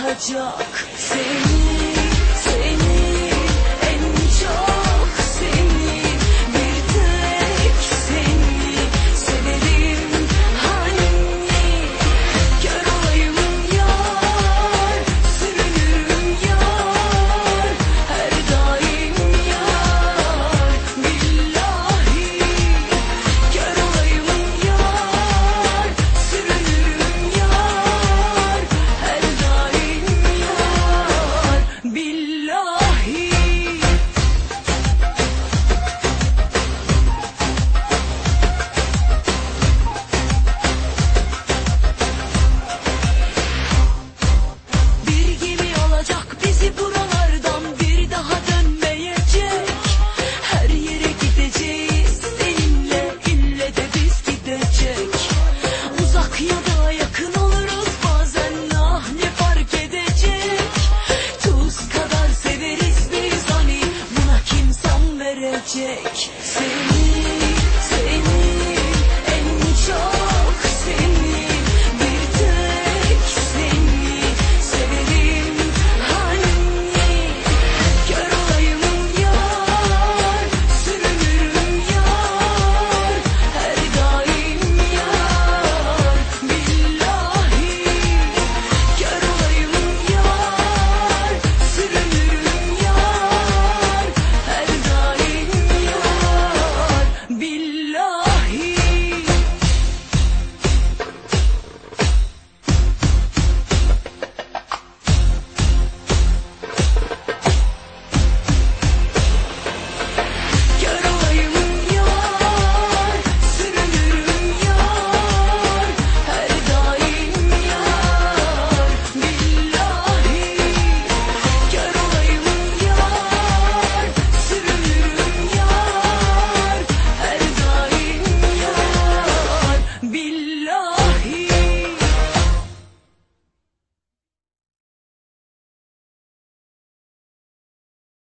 tutacak seni.